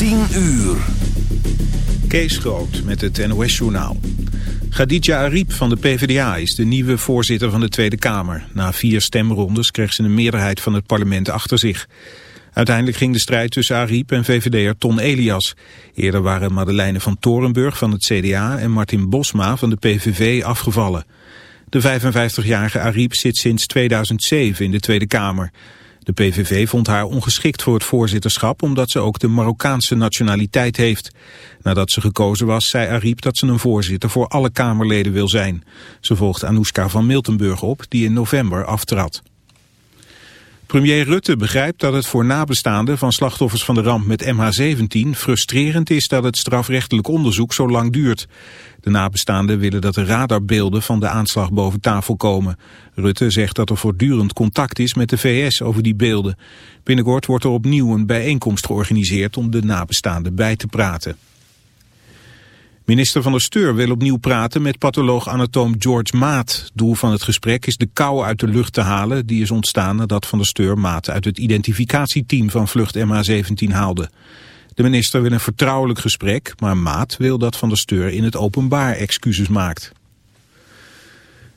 10 uur. Kees Groot met het NOS-journaal. Khadija Ariep van de PvdA is de nieuwe voorzitter van de Tweede Kamer. Na vier stemrondes kreeg ze een meerderheid van het parlement achter zich. Uiteindelijk ging de strijd tussen Ariep en VVD'er Ton Elias. Eerder waren Madeleine van Torenburg van het CDA en Martin Bosma van de PVV afgevallen. De 55-jarige Ariep zit sinds 2007 in de Tweede Kamer. De PVV vond haar ongeschikt voor het voorzitterschap omdat ze ook de Marokkaanse nationaliteit heeft. Nadat ze gekozen was, zei Ariep dat ze een voorzitter voor alle Kamerleden wil zijn. Ze volgt Anoushka van Miltenburg op, die in november aftrad. Premier Rutte begrijpt dat het voor nabestaanden van slachtoffers van de ramp met MH17 frustrerend is dat het strafrechtelijk onderzoek zo lang duurt. De nabestaanden willen dat de radarbeelden van de aanslag boven tafel komen. Rutte zegt dat er voortdurend contact is met de VS over die beelden. Binnenkort wordt er opnieuw een bijeenkomst georganiseerd om de nabestaanden bij te praten. Minister van der Steur wil opnieuw praten met patholoog-anatoom George Maat. Doel van het gesprek is de kou uit de lucht te halen. Die is ontstaan nadat van der Steur Maat uit het identificatieteam van vlucht MH17 haalde. De minister wil een vertrouwelijk gesprek, maar Maat wil dat van der Steur in het openbaar excuses maakt.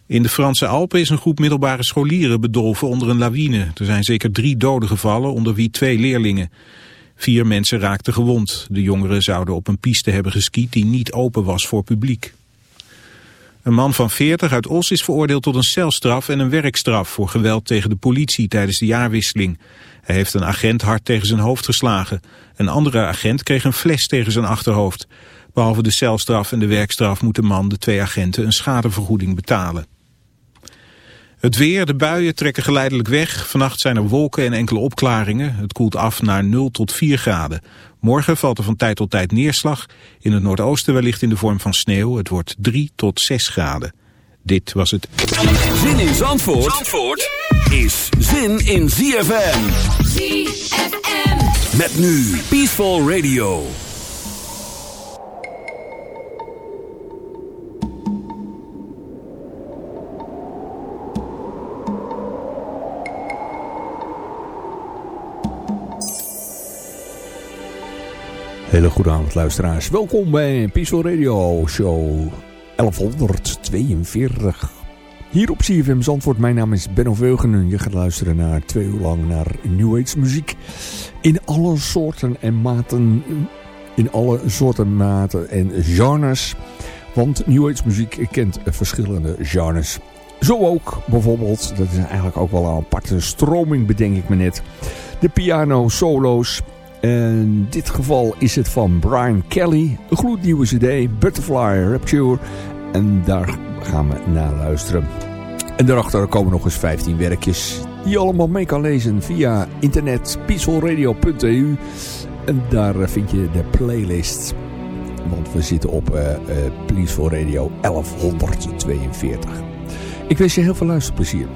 In de Franse Alpen is een groep middelbare scholieren bedolven onder een lawine. Er zijn zeker drie doden gevallen, onder wie twee leerlingen. Vier mensen raakten gewond. De jongeren zouden op een piste hebben geskiet die niet open was voor publiek. Een man van 40 uit Os is veroordeeld tot een celstraf en een werkstraf voor geweld tegen de politie tijdens de jaarwisseling. Hij heeft een agent hard tegen zijn hoofd geslagen. Een andere agent kreeg een fles tegen zijn achterhoofd. Behalve de celstraf en de werkstraf moet de man de twee agenten een schadevergoeding betalen. Het weer, de buien trekken geleidelijk weg. Vannacht zijn er wolken en enkele opklaringen. Het koelt af naar 0 tot 4 graden. Morgen valt er van tijd tot tijd neerslag. In het noordoosten wellicht in de vorm van sneeuw. Het wordt 3 tot 6 graden. Dit was het. Zin in Zandvoort, Zandvoort is zin in ZFM. ZFM. Met nu Peaceful Radio. Hele goede avond luisteraars. Welkom bij Peaceful Radio Show 1142. Hier op CFM Zandvoort. Mijn naam is Benno Veugenen. Je gaat luisteren naar twee uur lang naar New Age muziek. In alle soorten en maten. In alle soorten, maten en genres. Want New Age muziek kent verschillende genres. Zo ook bijvoorbeeld, dat is eigenlijk ook wel een aparte stroming bedenk ik me net. De piano solo's in dit geval is het van Brian Kelly. Een gloednieuwe cd, Butterfly Rapture. En daar gaan we naar luisteren. En daarachter komen nog eens 15 werkjes die je allemaal mee kan lezen via internet peacefulradio.eu. En daar vind je de playlist. Want we zitten op uh, uh, Peaceful Radio 1142. Ik wens je heel veel luisterplezier.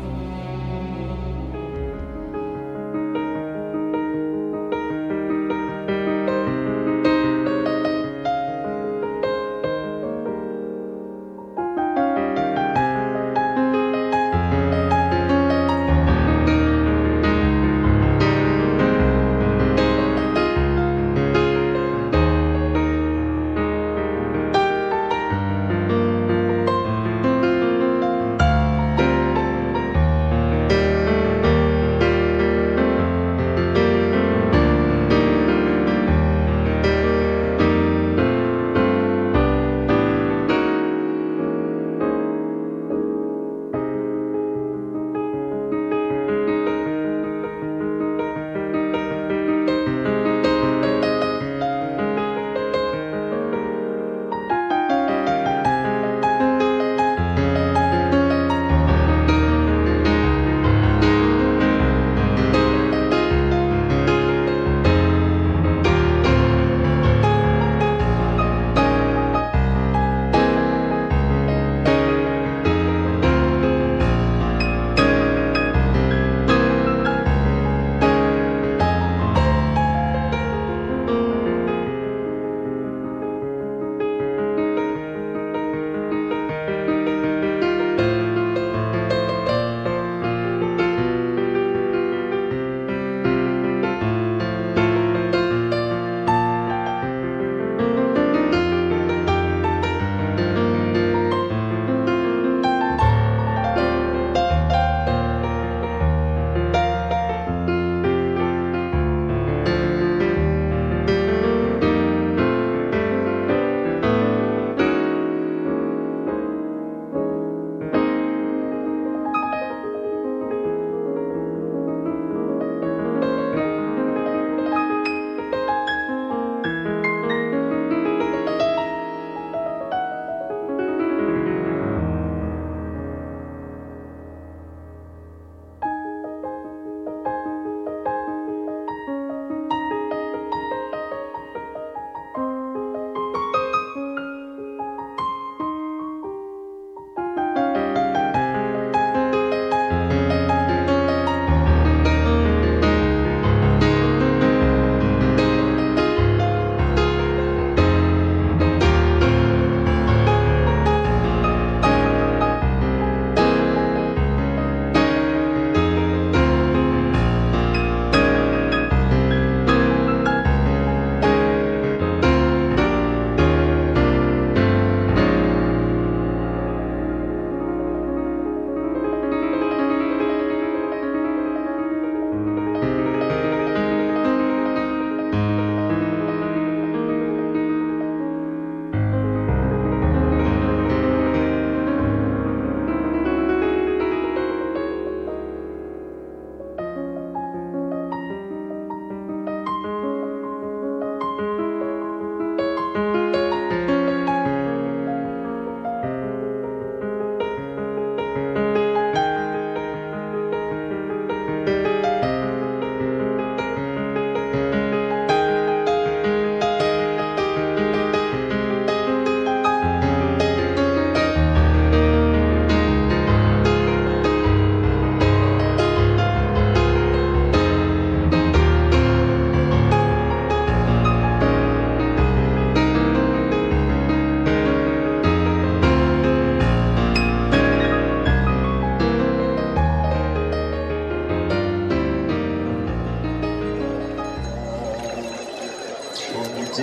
Thank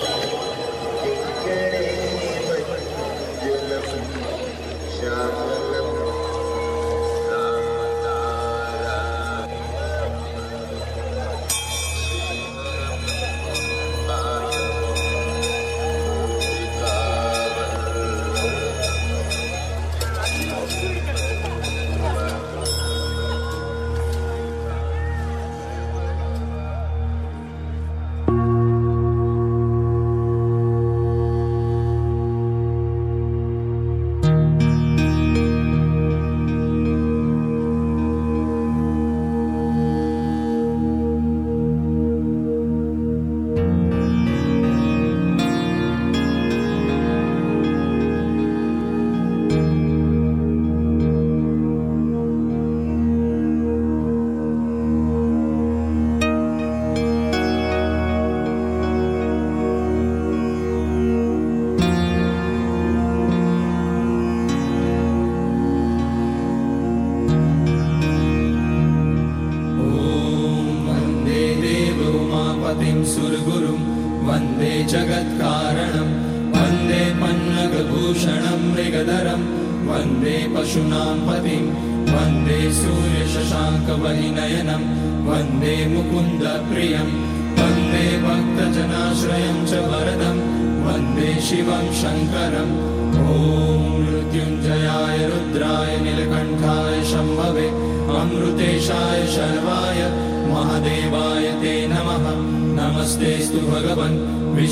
you.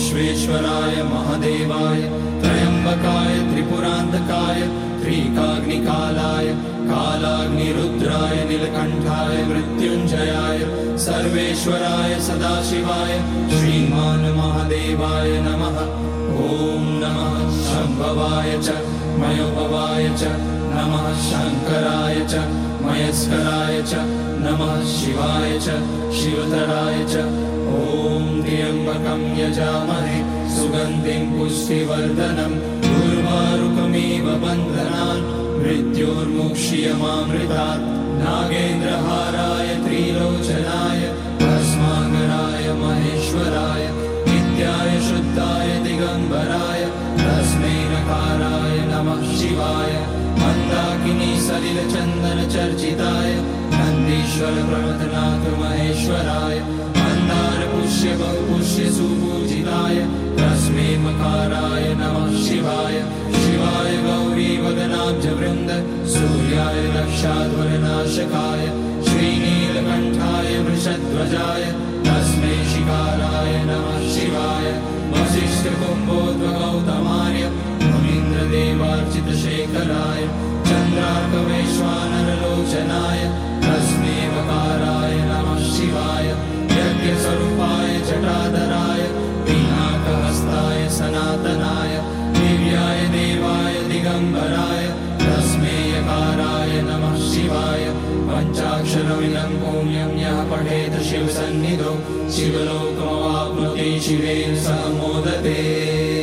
Visvesvaraya महादेवाय त्रयम्बकाय त्रिपुरान्तकाय श्रीकाग्निकालाय कालाग्निरुद्राय नीलकण्ठाय मृत्युञ्जयाय सर्वेश्वराय सदाशिवाय श्रीमान् महादेवाय नमः। ॐ नमः। शम्भवाय च मयोभवाय च नमः। शङ्कराय च मयस्कराय च नमः। शिवाय च शिवतराय च ॐ त्र्यम्बकं यजामहे सुगन्धिं पुष्यवर्दनं दुर्वारुकमेव बन्धनान् मृत्योन्मुक्ष्यमामृतात् नागेन्द्रहाराय त्रिलोचनाय तस्माकराय महेश्वराय नित्याय शुद्धाय दिगम्बराय तस्मै नकाराय नमः शिवाय मन्दाकिनी सलिलचन्दनचर्चिताय नन्दीश्वर प्रमथनाथमहेश्वराय मन्दार पुष्य बहुपुष्य सुपूजिताय तस्मै मकाराय नमः शिवाय। शिवाय गौरी वदनाब्जवृन्द सूर्याय रक्षाध्वरनाशकाय श्रीनीलकण्ठाय वृषध्वजाय तस्मै शिकाराय नमः शिवाय। वसिष्ठकुम्भोद्वगौतमाय मुनीन्द्रदेवार्चितशेखराय चन्द्रार्कवैश्वानरलोचनाय तस्मै वकाराय नमः शिवाय यज्ञस्वरूपाय जटाधराय पिनाकहस्ताय सनातनाय दिव्याय देवाय दिगम्बराय तस्मै यकाराय नमः शिवाय। पञ्चाक्षरमिदं पुण्यं यः पठेत शिवसन्निधौ शिवलोकमवाप्नोति शिवेन सह मोदते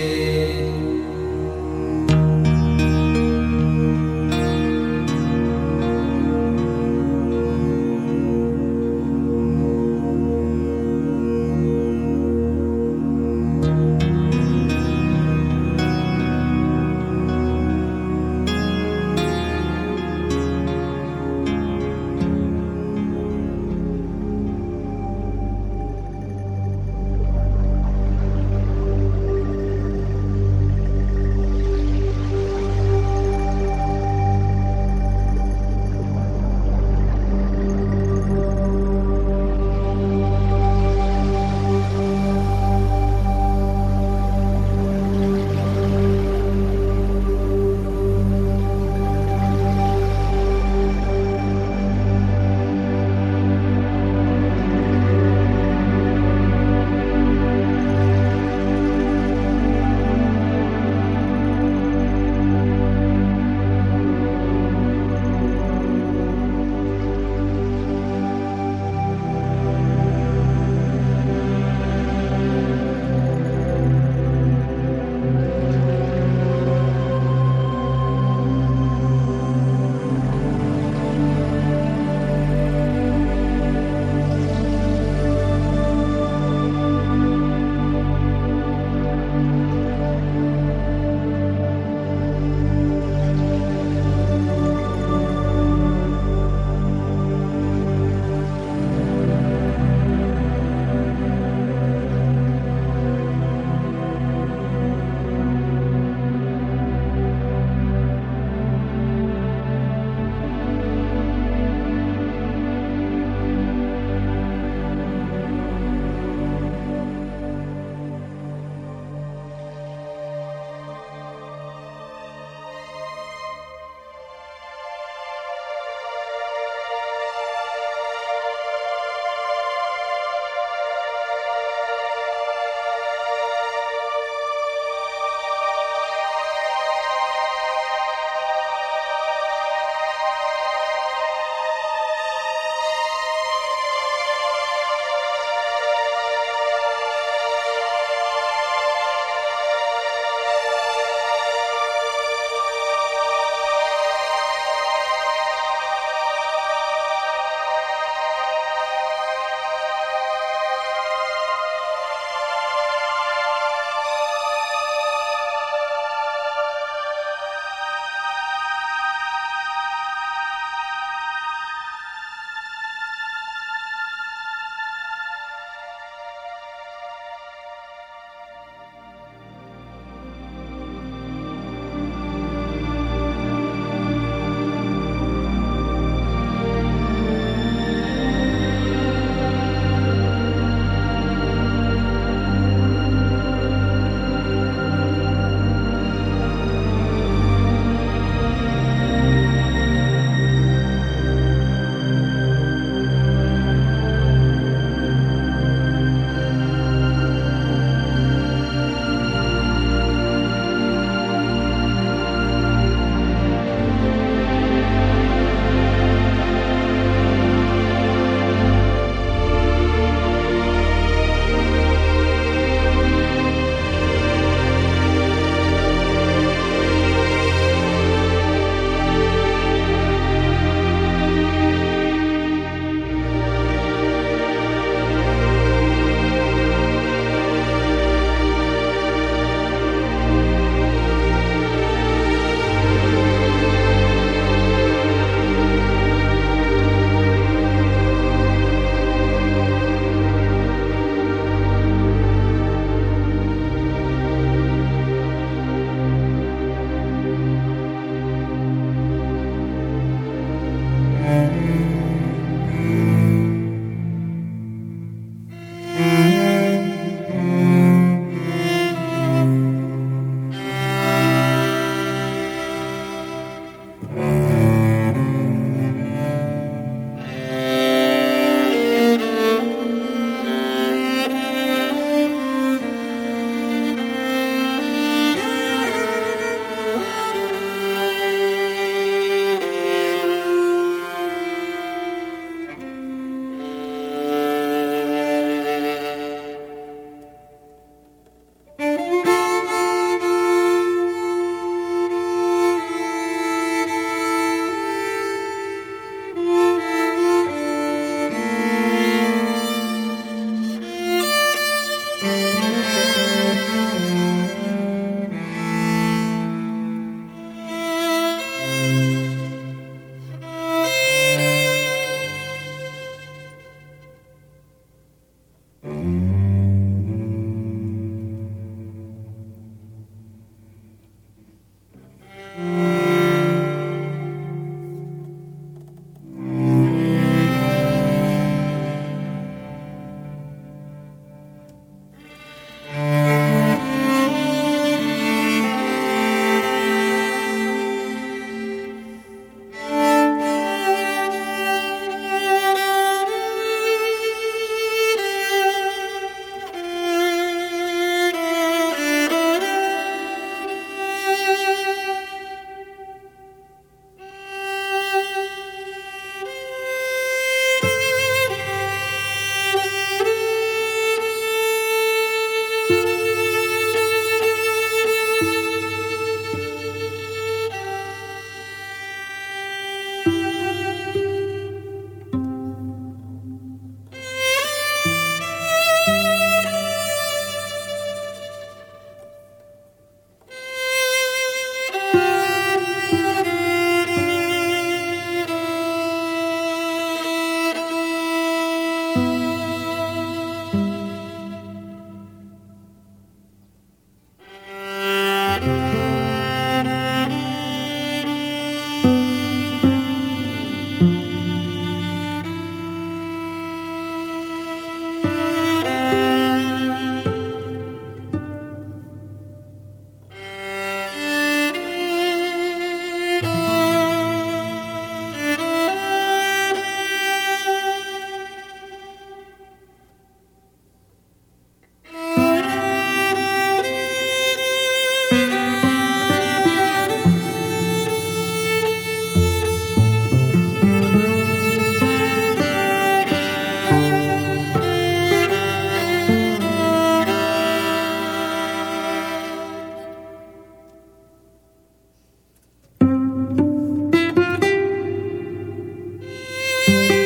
you.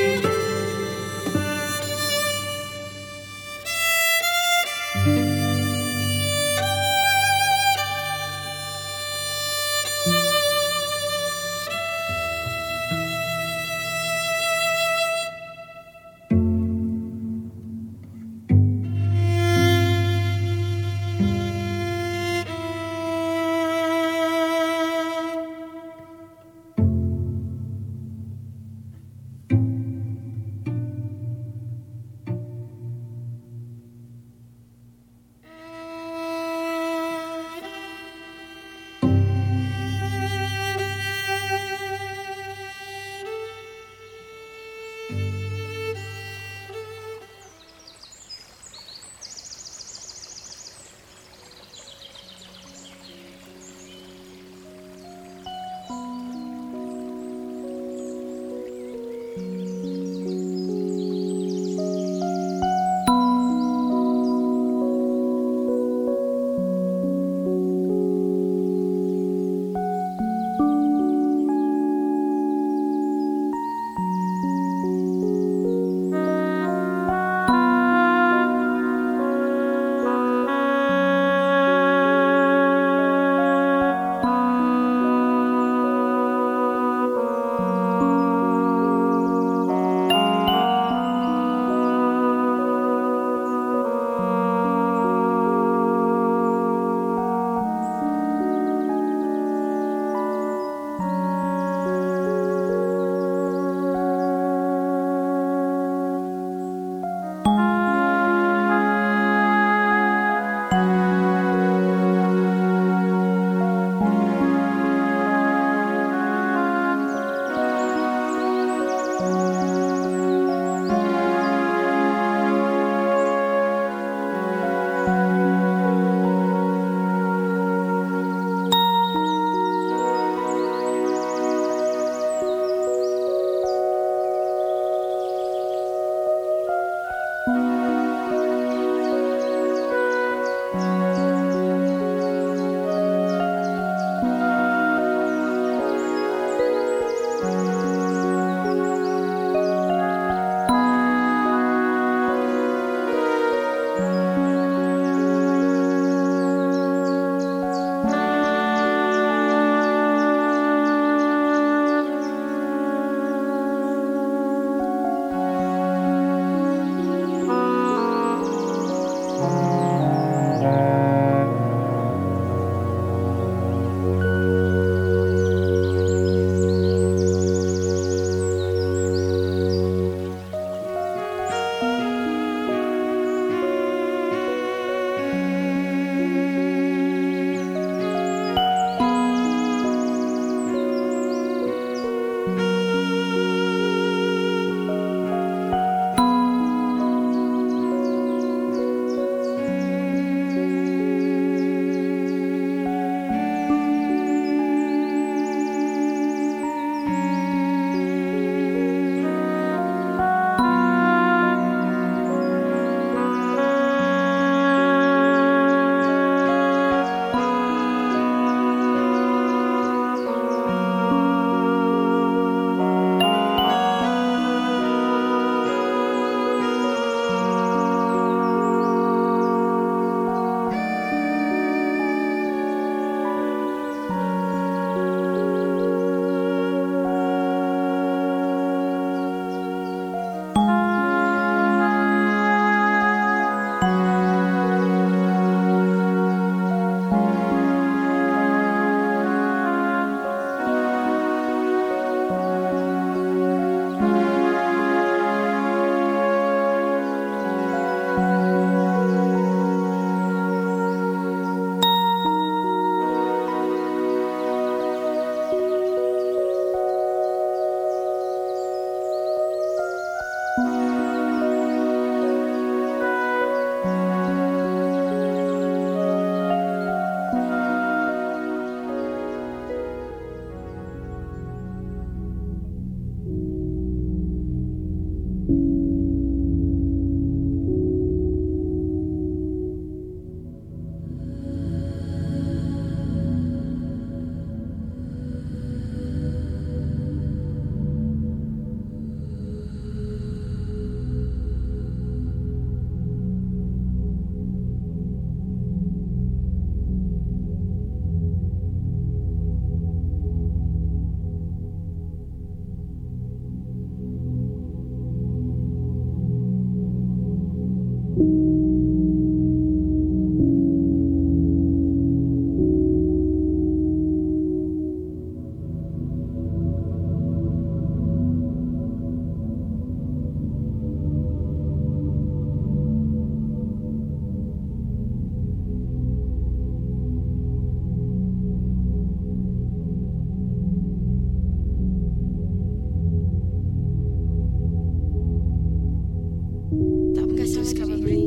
probably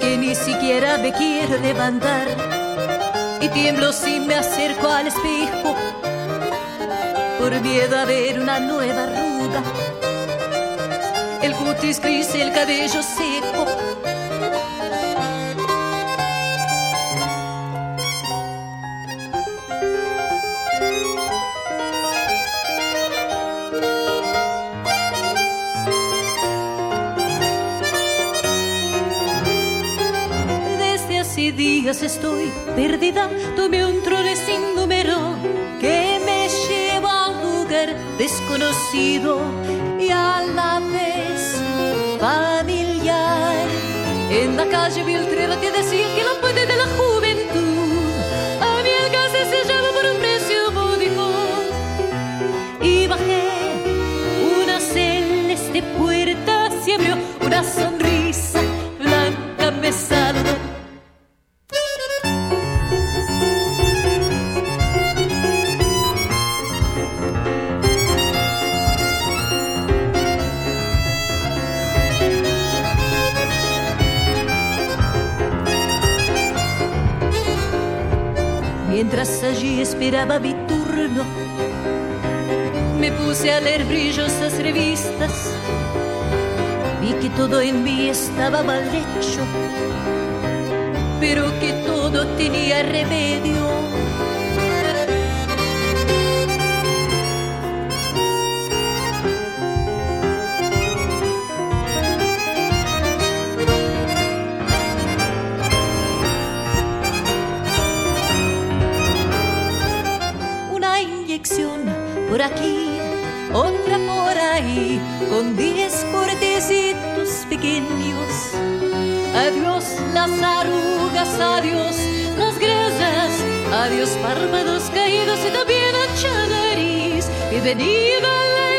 que ni siquiera me quiero levantar. Y tiemblo si me acerco al espejo por miedo a ver una nueva arruga, el cutis gris, el cabello seco estoy perdida, tuve un trole sin número que me lleva a un lugar desconocido y a la vez familiar. En la calle vi el tren turno. Me puse a leer brillosas revistas, vi que todo en mí estaba mal hecho, pero que todo tenía remedio. Adiós las grasas, adiós párpados caídos y también ancha nariz. Bienvenida a la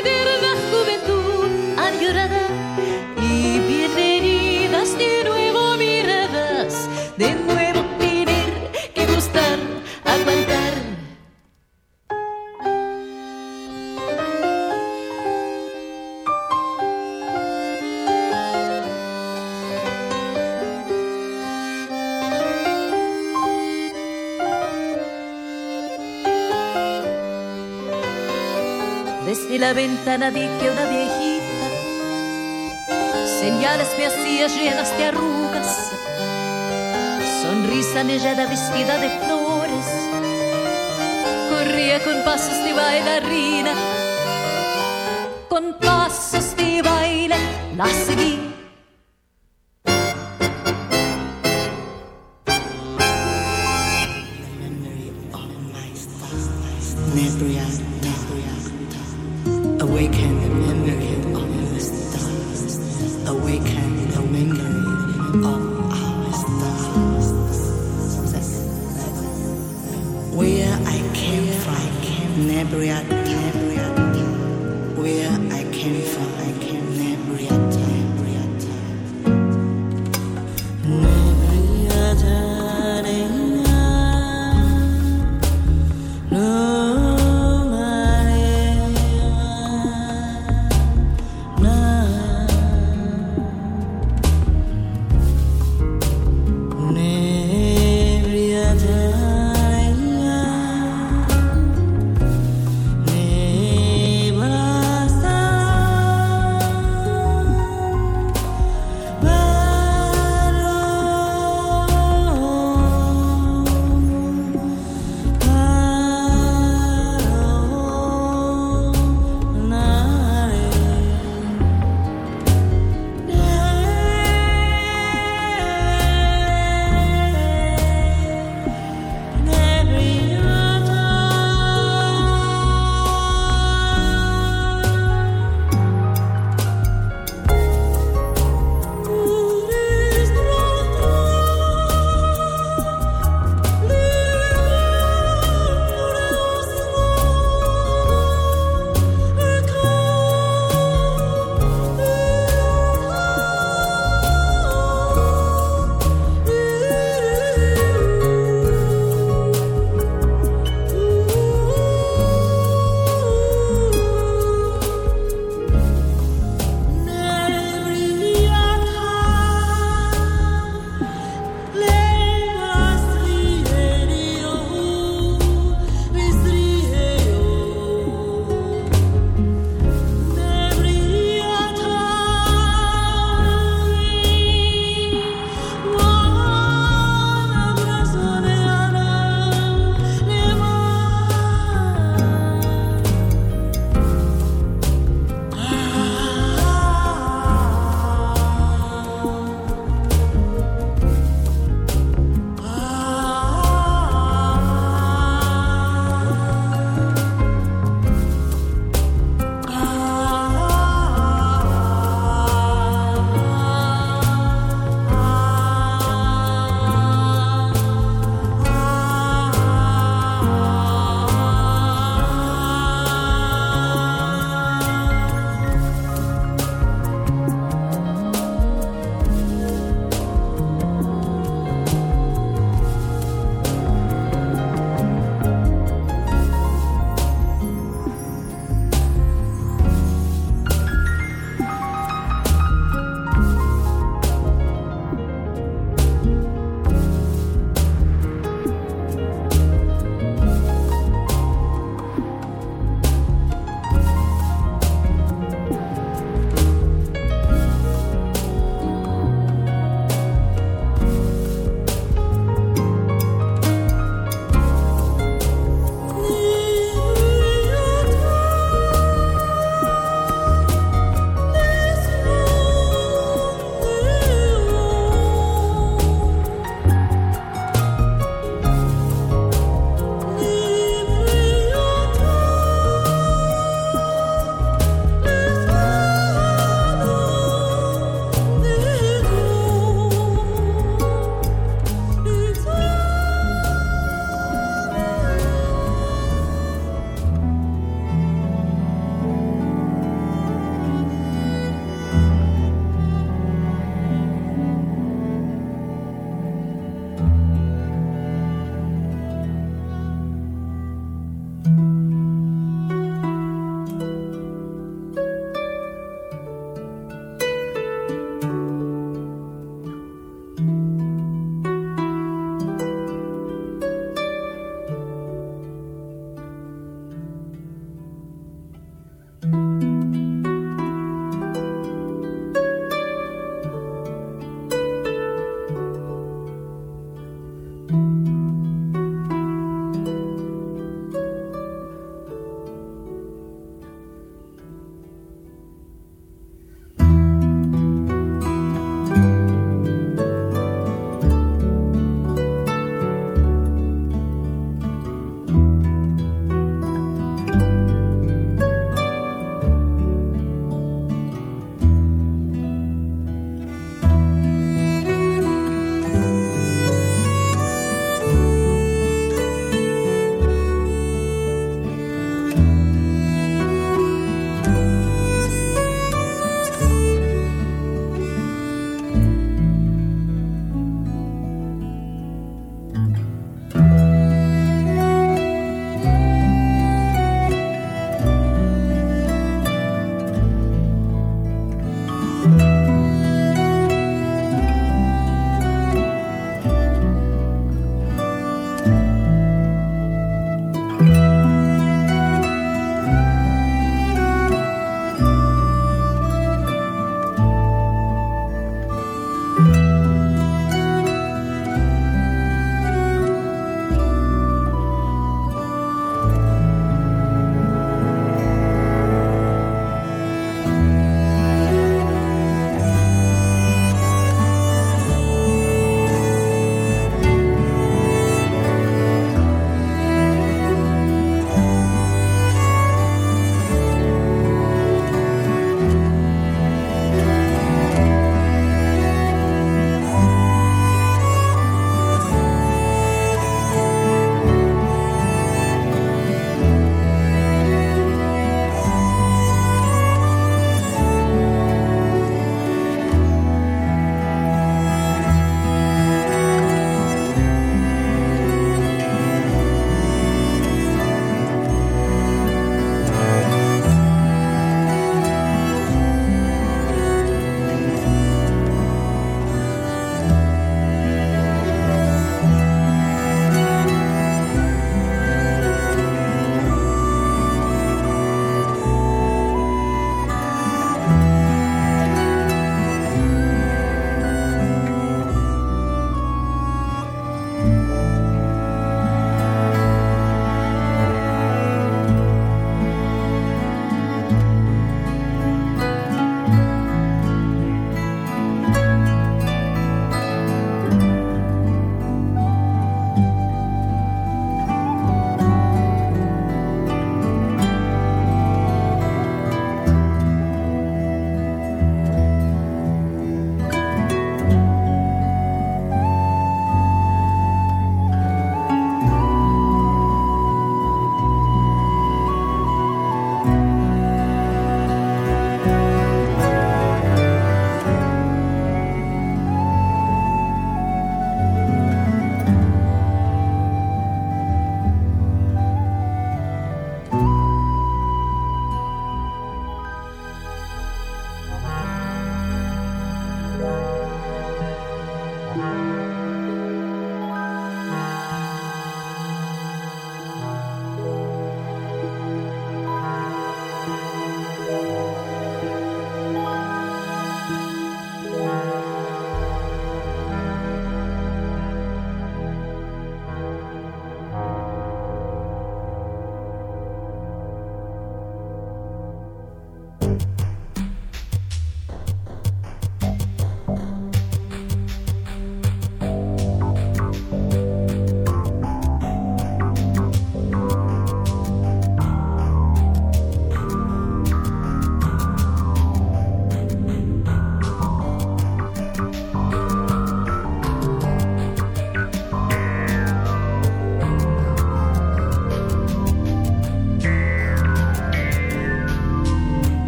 vi que una viejita. Señales me hacía llenas de arrugas, sonrisa mellada vestida de flores, corría con pasos de bailarina, con pasos de baile la seguí.